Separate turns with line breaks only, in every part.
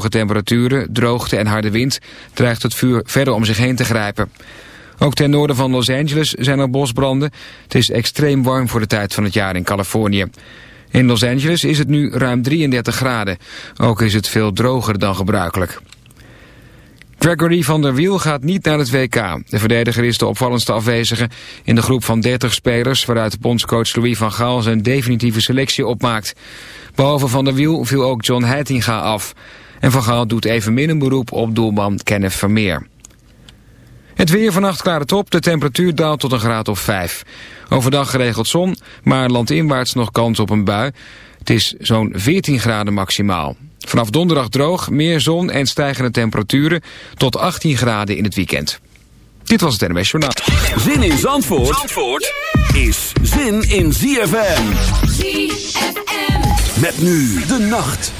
hoge temperaturen, droogte en harde wind dreigt het vuur verder om zich heen te grijpen. Ook ten noorden van Los Angeles zijn er bosbranden. Het is extreem warm voor de tijd van het jaar in Californië. In Los Angeles is het nu ruim 33 graden. Ook is het veel droger dan gebruikelijk. Gregory van der Wiel gaat niet naar het WK. De verdediger is de opvallendste afwezige in de groep van 30 spelers... waaruit bondscoach Louis van Gaal zijn definitieve selectie opmaakt. Behalve van der Wiel viel ook John Heitinga af. En van Gaal doet evenmin een beroep op doelman Kenneth Vermeer. Het weer vannacht klaar het op. De temperatuur daalt tot een graad of 5. Overdag geregeld zon, maar landinwaarts nog kans op een bui. Het is zo'n 14 graden maximaal. Vanaf donderdag droog, meer zon en stijgende temperaturen tot 18 graden in het weekend. Dit was het NMS Journaal.
Zin in Zandvoort, Zandvoort is zin in ZFM.
ZFM.
Met nu de nacht.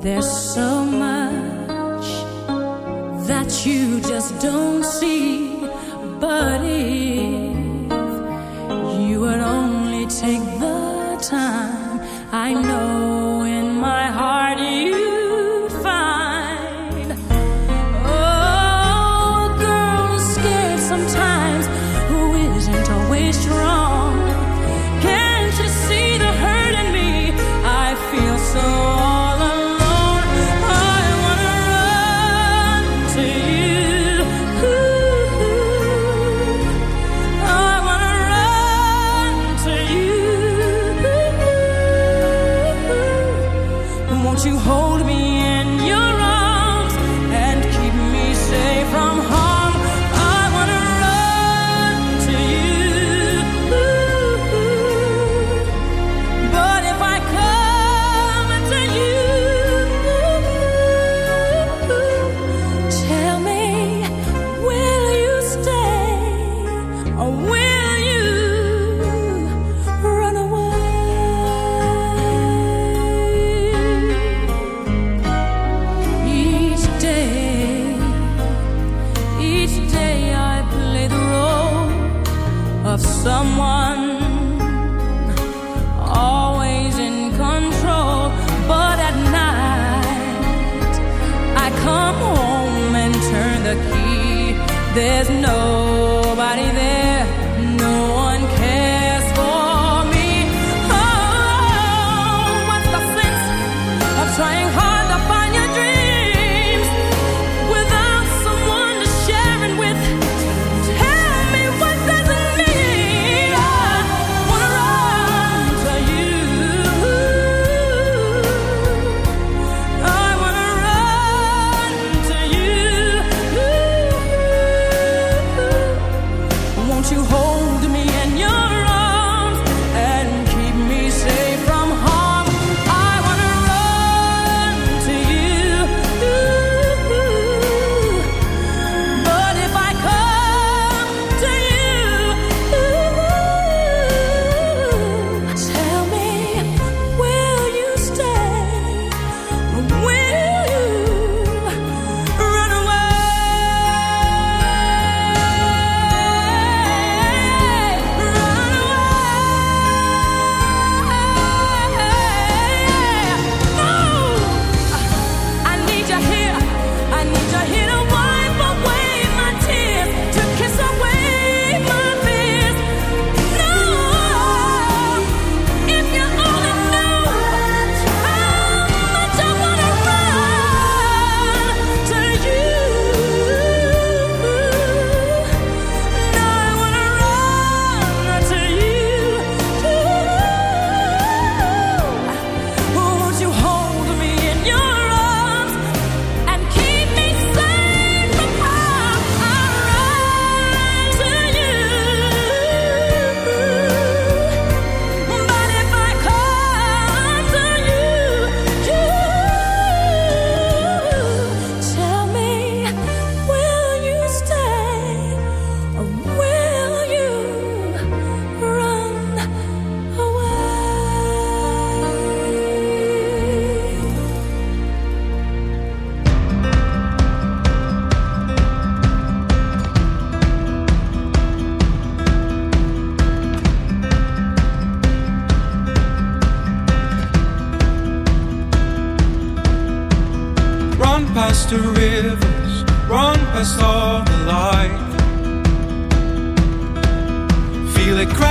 There's so much
that you just don't see, but if you would
only take the time, I know.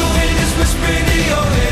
the wind is
whispering your.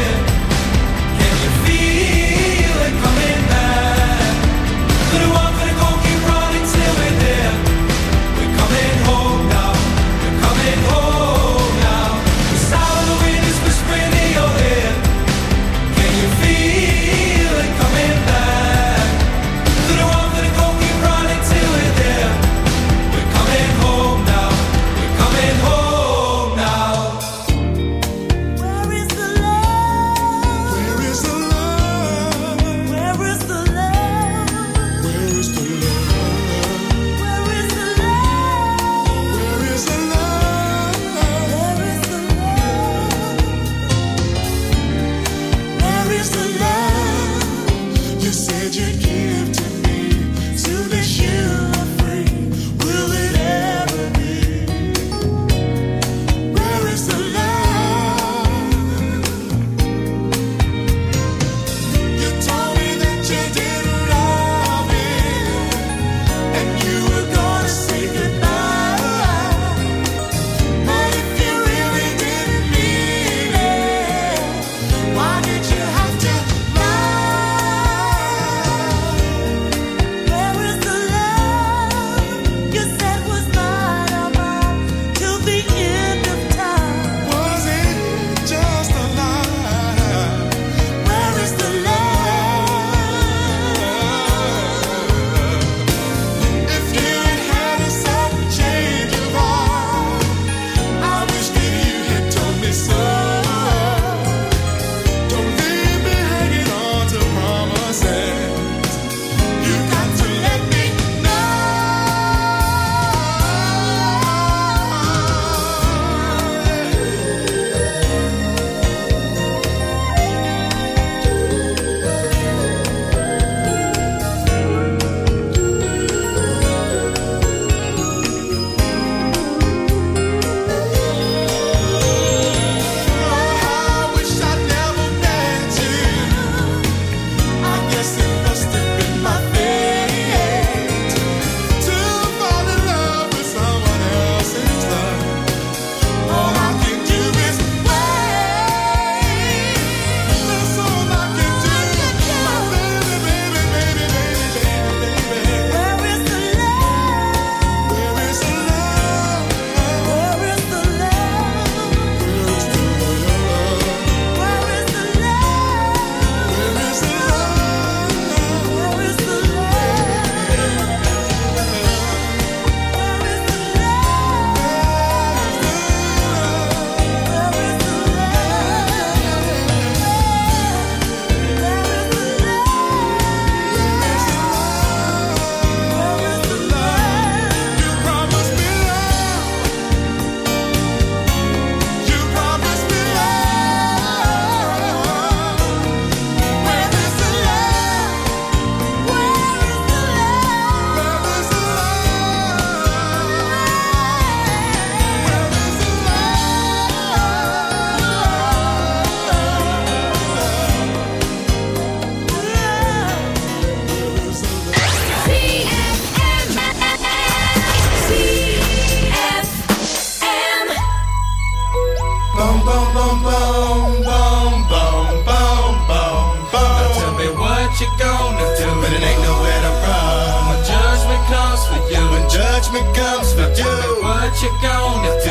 you
gonna do?
But it ain't nowhere to run.
When judgment comes for you,
judgment comes for you,
what you
gonna do?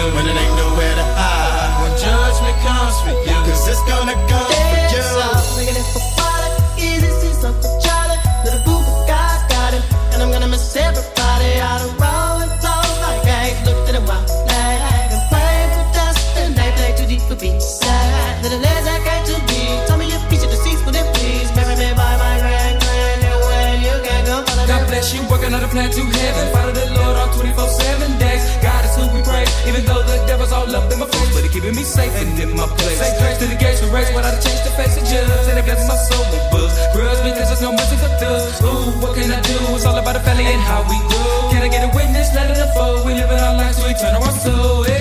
Plan to heaven. Follow the Lord all 24 7 days. God is who we pray, even though the devil's all up in my face. But he keeping me safe and in my place. Say grace to the gates we race without a change to face the judge. And it blesses my soul with books. Grudge because there's no mercy for thugs. Ooh, what can I do? It's all about the family and how we do. Can I get a witness? Let it unfold. We live in our lives to eternal our soul. Hey,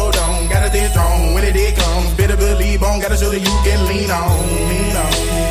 strong. When it comes, better believe on. Gotta show that you can lean on, lean on.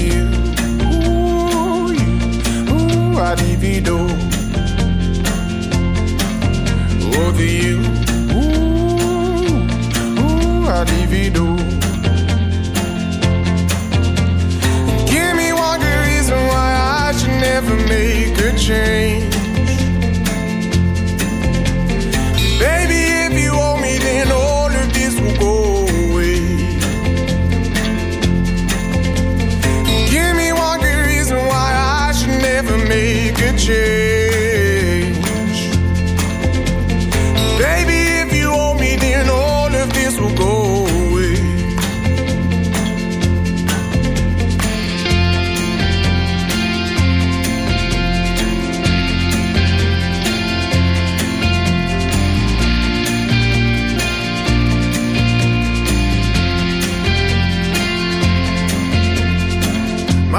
I'd divido. Over you, ooh, ooh, I'd divido. Give me one good reason why I should never make a change.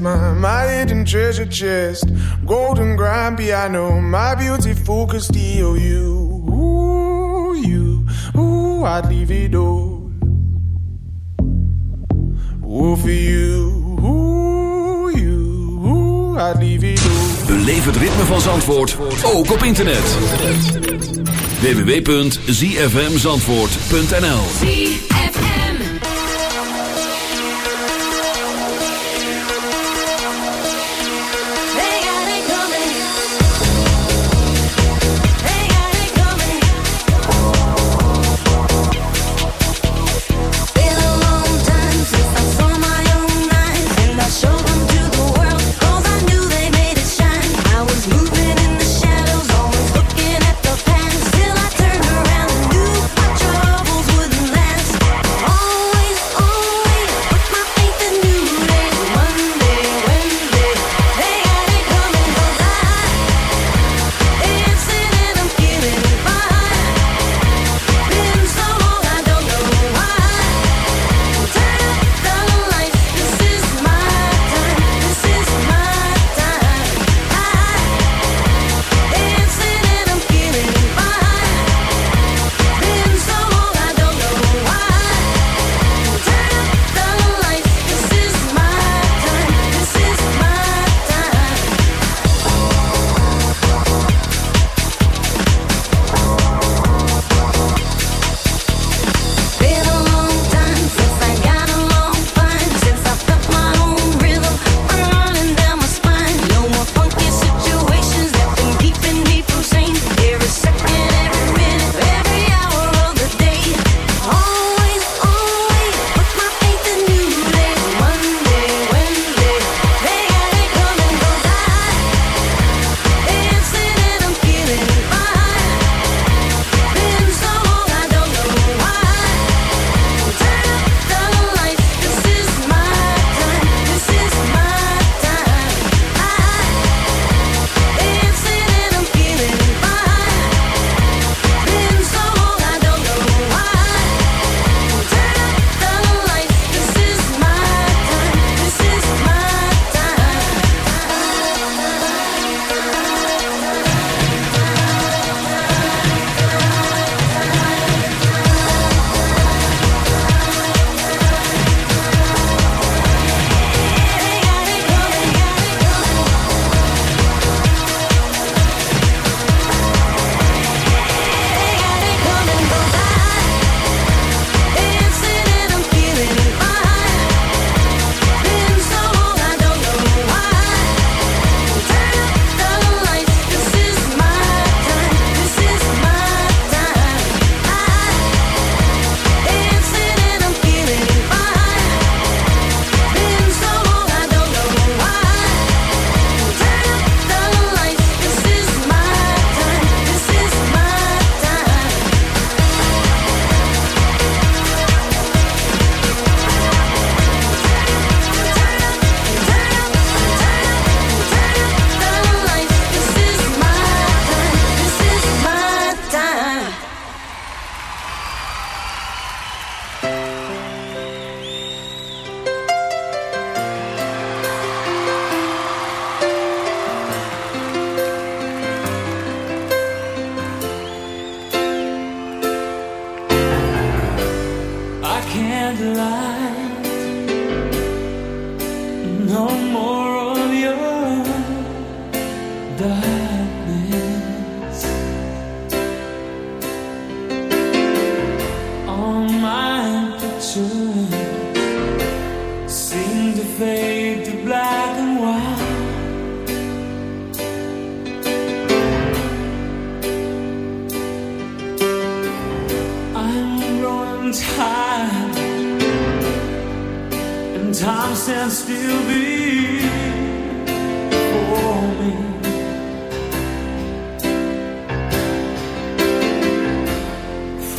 my, my hidden treasure chest. Golden grand piano, my beautiful Castillo. You, ooh, you, ooh, I'd leave it all. Ooh, for you, ooh, you, ooh, I'd leave it all.
Beleef het ritme van Zandvoort, ook op internet. www.zfmzandvoort.nl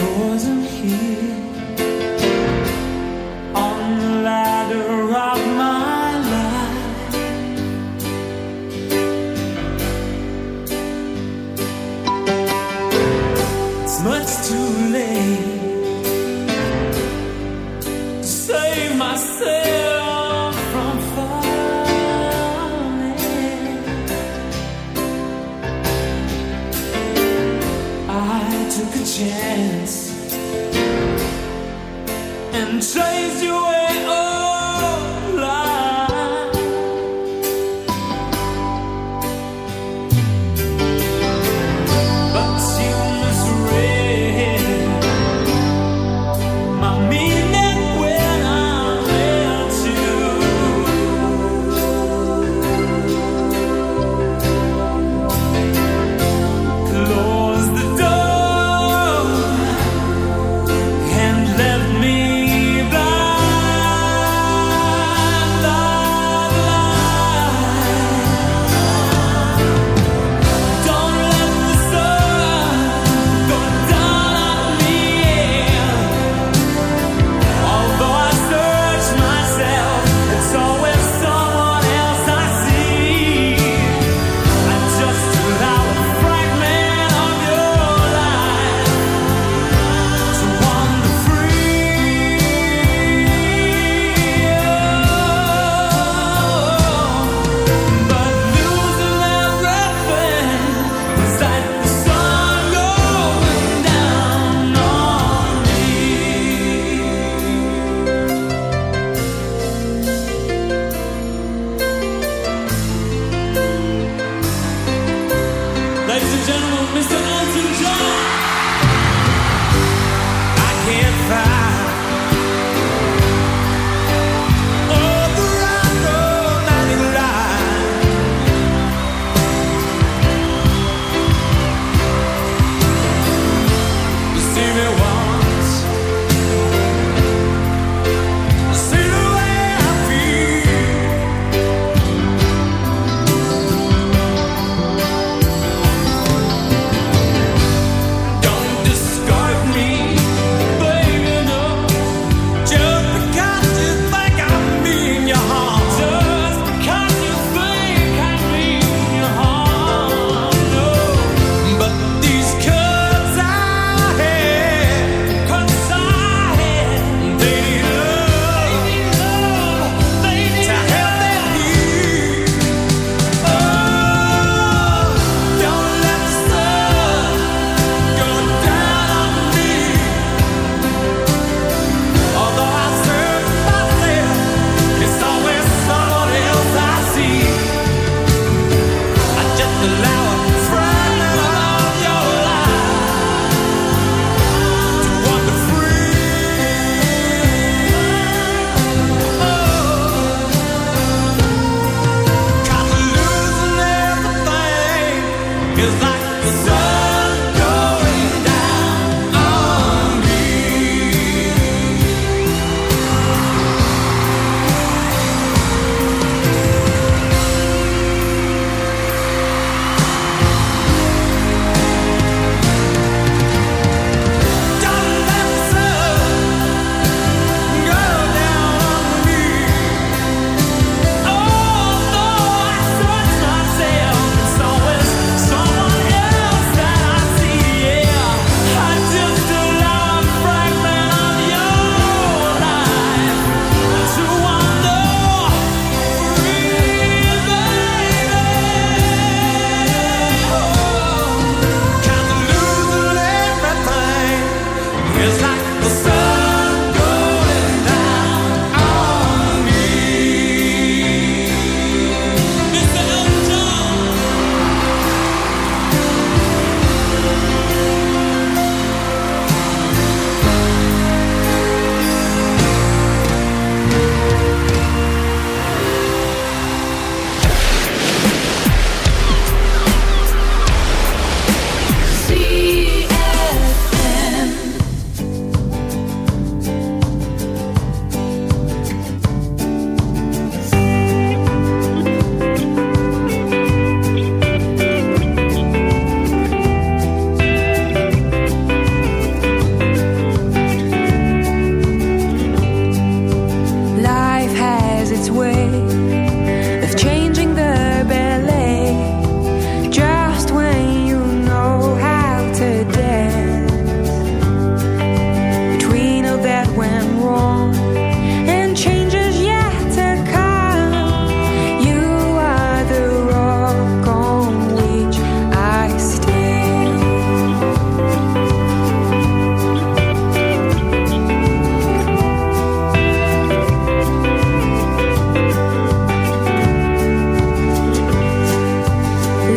Frozen here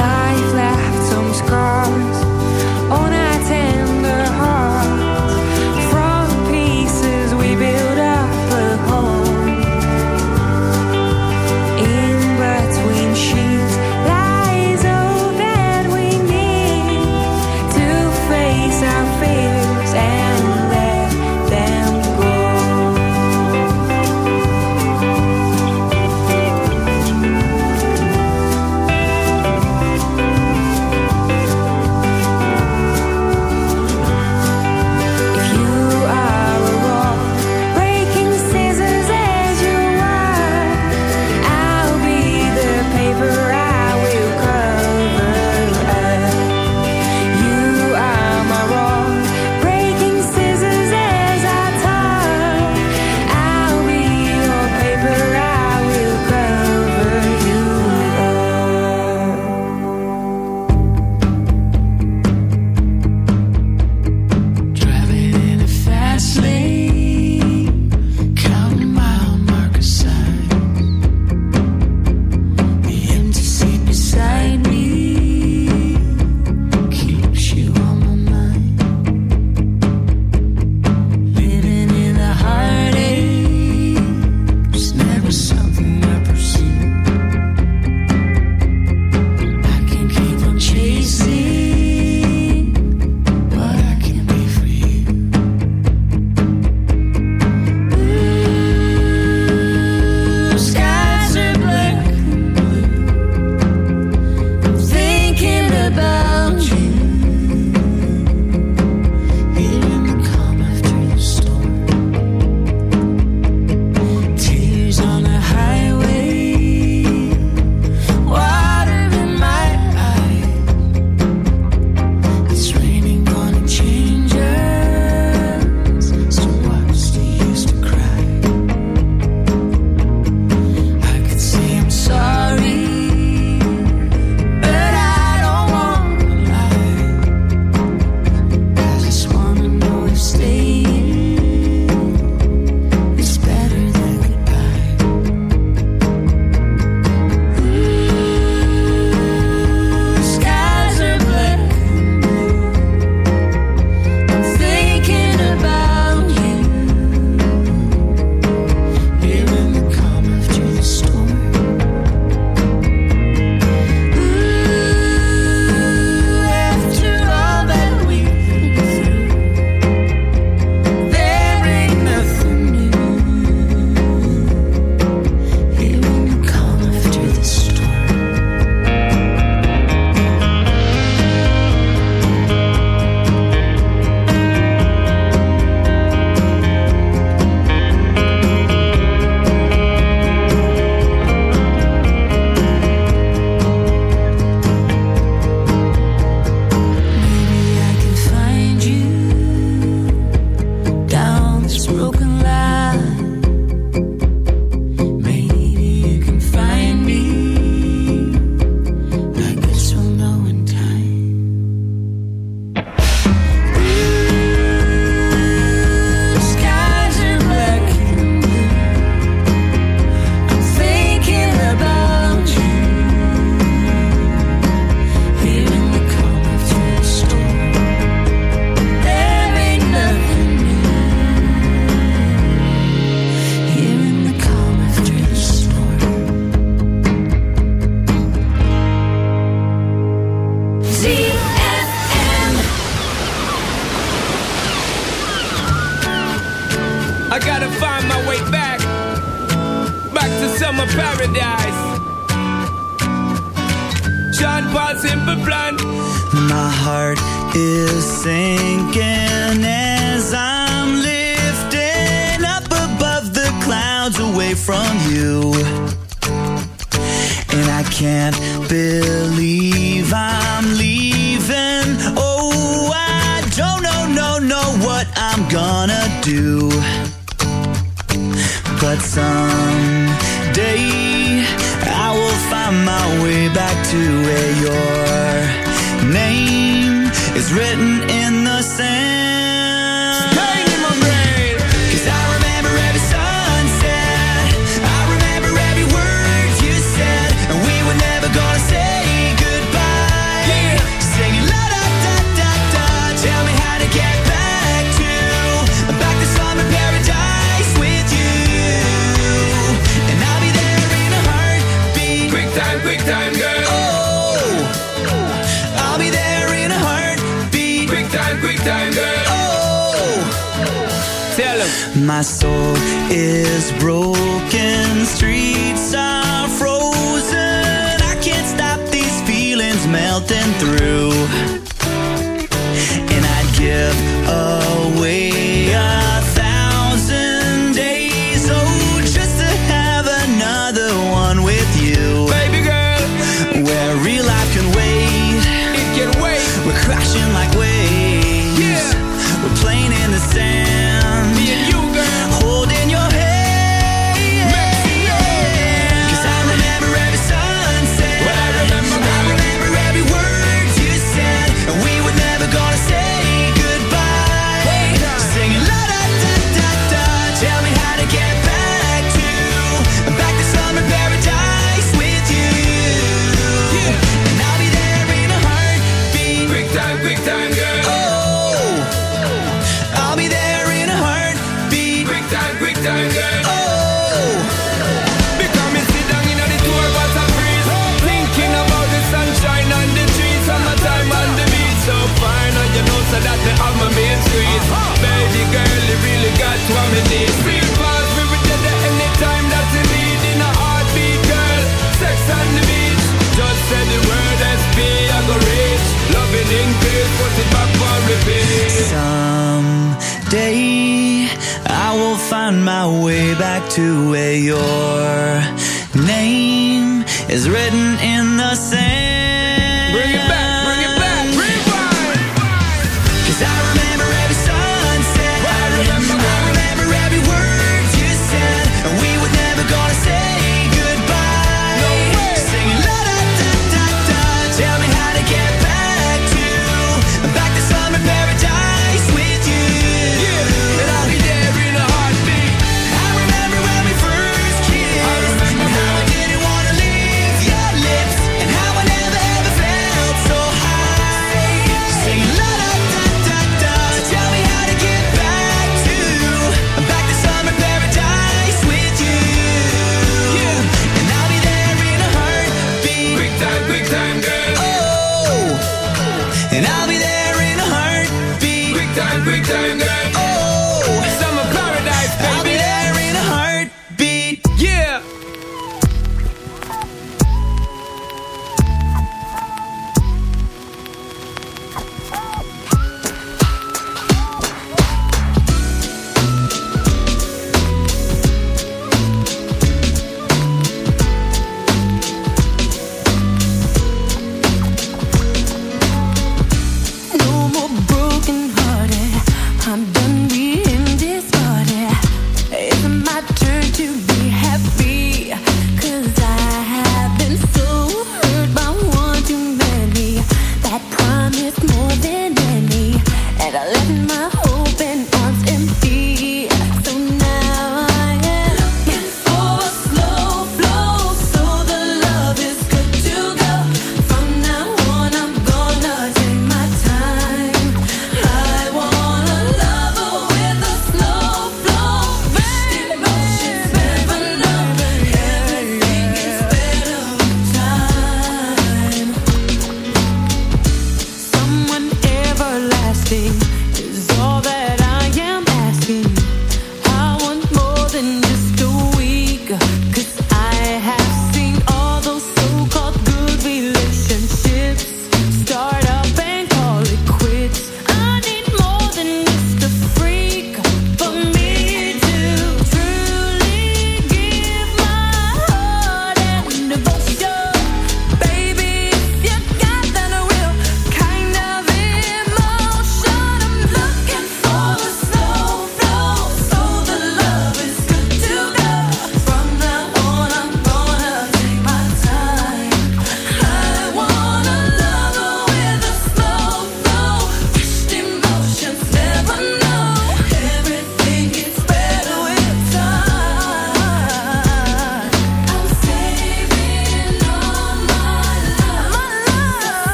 I.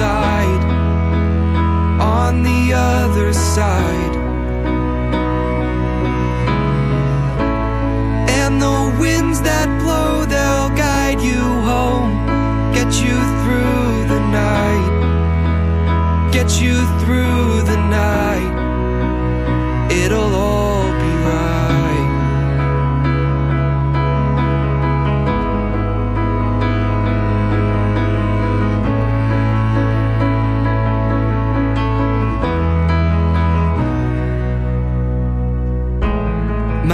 Side. On the other side.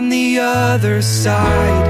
On the other side.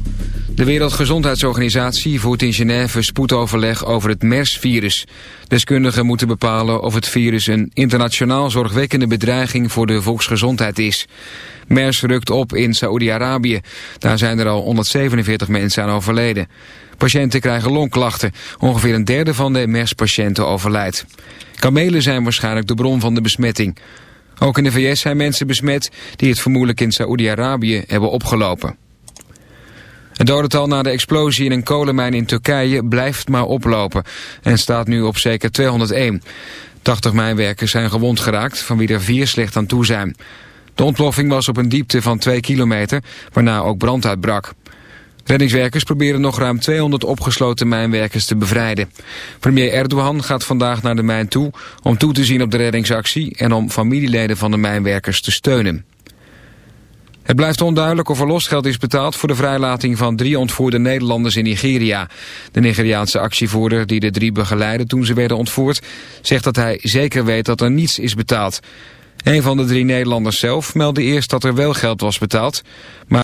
De Wereldgezondheidsorganisatie voert in Genève spoedoverleg over het MERS-virus. Deskundigen moeten bepalen of het virus een internationaal zorgwekkende bedreiging voor de volksgezondheid is. MERS rukt op in Saoedi-Arabië. Daar zijn er al 147 mensen aan overleden. Patiënten krijgen longklachten. Ongeveer een derde van de MERS-patiënten overlijdt. Kamelen zijn waarschijnlijk de bron van de besmetting. Ook in de VS zijn mensen besmet die het vermoedelijk in Saoedi-Arabië hebben opgelopen. Het dodental na de explosie in een kolenmijn in Turkije blijft maar oplopen en staat nu op zeker 201. 80 mijnwerkers zijn gewond geraakt, van wie er vier slecht aan toe zijn. De ontploffing was op een diepte van 2 kilometer, waarna ook brand uitbrak. Reddingswerkers proberen nog ruim 200 opgesloten mijnwerkers te bevrijden. Premier Erdogan gaat vandaag naar de mijn toe om toe te zien op de reddingsactie en om familieleden van de mijnwerkers te steunen. Het blijft onduidelijk of er losgeld is betaald voor de vrijlating van drie ontvoerde Nederlanders in Nigeria. De Nigeriaanse actievoerder die de drie begeleidde toen ze werden ontvoerd, zegt dat hij zeker weet dat er niets is betaald. Een van de drie Nederlanders zelf meldde eerst dat er wel geld was betaald, maar